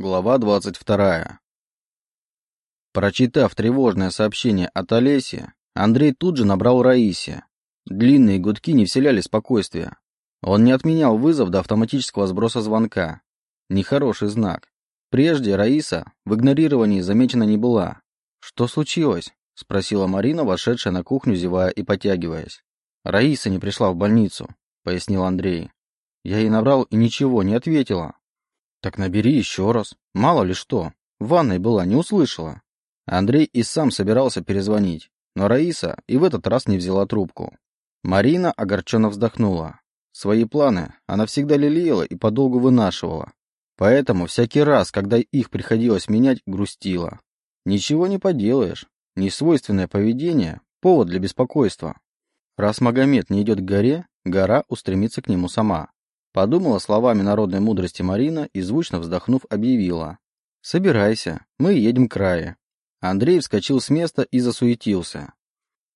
Глава 22. Прочитав тревожное сообщение от Олеси, Андрей тут же набрал Раисе. Длинные гудки не вселяли спокойствия. Он не отменял вызов до автоматического сброса звонка. Нехороший знак. Прежде Раиса в игнорировании замечена не была. «Что случилось?» – спросила Марина, вошедшая на кухню, зевая и потягиваясь. «Раиса не пришла в больницу», – пояснил Андрей. Я ей набрал и ничего не ответила. Так набери еще раз. Мало ли что. В ванной была, не услышала. Андрей и сам собирался перезвонить, но Раиса и в этот раз не взяла трубку. Марина огорченно вздохнула. Свои планы она всегда лелеяла и подолгу вынашивала. Поэтому всякий раз, когда их приходилось менять, грустила. Ничего не поделаешь. Несвойственное поведение – повод для беспокойства. Раз Магомед не идет к горе, гора устремится к нему сама. Подумала словами народной мудрости Марина и, звучно вздохнув, объявила. «Собирайся, мы едем к крае». Андрей вскочил с места и засуетился.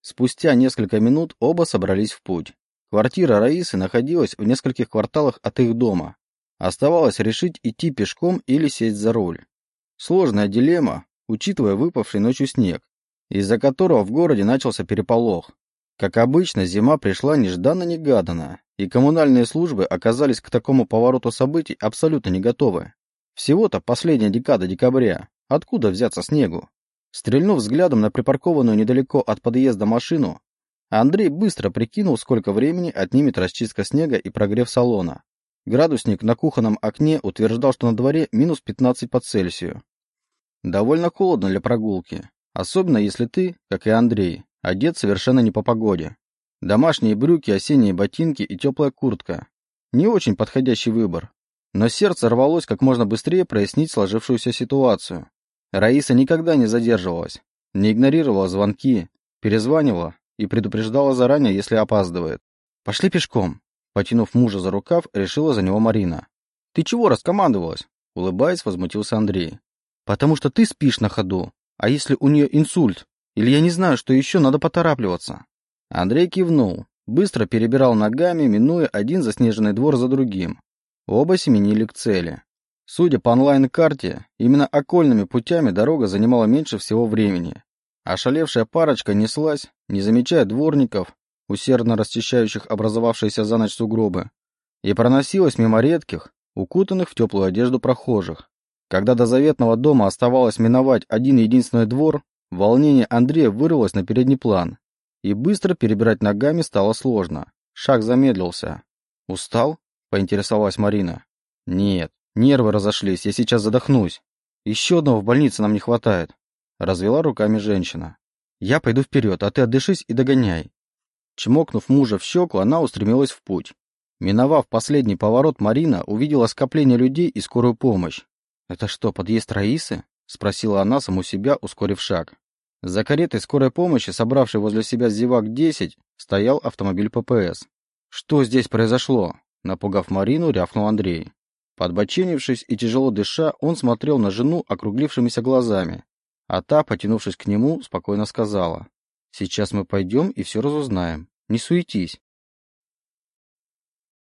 Спустя несколько минут оба собрались в путь. Квартира Раисы находилась в нескольких кварталах от их дома. Оставалось решить, идти пешком или сесть за руль. Сложная дилемма, учитывая выпавший ночью снег, из-за которого в городе начался переполох. Как обычно, зима пришла нежданно-негаданно, и коммунальные службы оказались к такому повороту событий абсолютно не готовы. Всего-то последняя декада декабря. Откуда взяться снегу? Стрельнув взглядом на припаркованную недалеко от подъезда машину, Андрей быстро прикинул, сколько времени отнимет расчистка снега и прогрев салона. Градусник на кухонном окне утверждал, что на дворе минус 15 по Цельсию. Довольно холодно для прогулки, особенно если ты, как и Андрей, одет совершенно не по погоде. Домашние брюки, осенние ботинки и теплая куртка. Не очень подходящий выбор. Но сердце рвалось как можно быстрее прояснить сложившуюся ситуацию. Раиса никогда не задерживалась, не игнорировала звонки, перезванивала и предупреждала заранее, если опаздывает. «Пошли пешком», — потянув мужа за рукав, решила за него Марина. «Ты чего раскомандовалась?» — улыбаясь, возмутился Андрей. «Потому что ты спишь на ходу, а если у нее инсульт? Или я не знаю, что еще, надо поторапливаться». Андрей кивнул, быстро перебирал ногами, минуя один заснеженный двор за другим. Оба семенили к цели. Судя по онлайн-карте, именно окольными путями дорога занимала меньше всего времени. Ошалевшая парочка неслась, не замечая дворников, усердно расчищающих образовавшиеся за ночь сугробы, и проносилась мимо редких, укутанных в теплую одежду прохожих. Когда до заветного дома оставалось миновать один единственный двор, волнение Андрея вырвалось на передний план и быстро перебирать ногами стало сложно. Шаг замедлился. «Устал?» — поинтересовалась Марина. «Нет, нервы разошлись, я сейчас задохнусь. Еще одного в больнице нам не хватает», — развела руками женщина. «Я пойду вперед, а ты отдышись и догоняй». Чмокнув мужа в щеку, она устремилась в путь. Миновав последний поворот, Марина увидела скопление людей и скорую помощь. «Это что, подъезд Раисы?» — спросила она саму себя, ускорив шаг. За каретой скорой помощи, собравшей возле себя зевак-10, стоял автомобиль ППС. «Что здесь произошло?» Напугав Марину, рявкнул Андрей. Подбоченившись и тяжело дыша, он смотрел на жену округлившимися глазами. А та, потянувшись к нему, спокойно сказала. «Сейчас мы пойдем и все разузнаем. Не суетись.